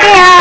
पे आ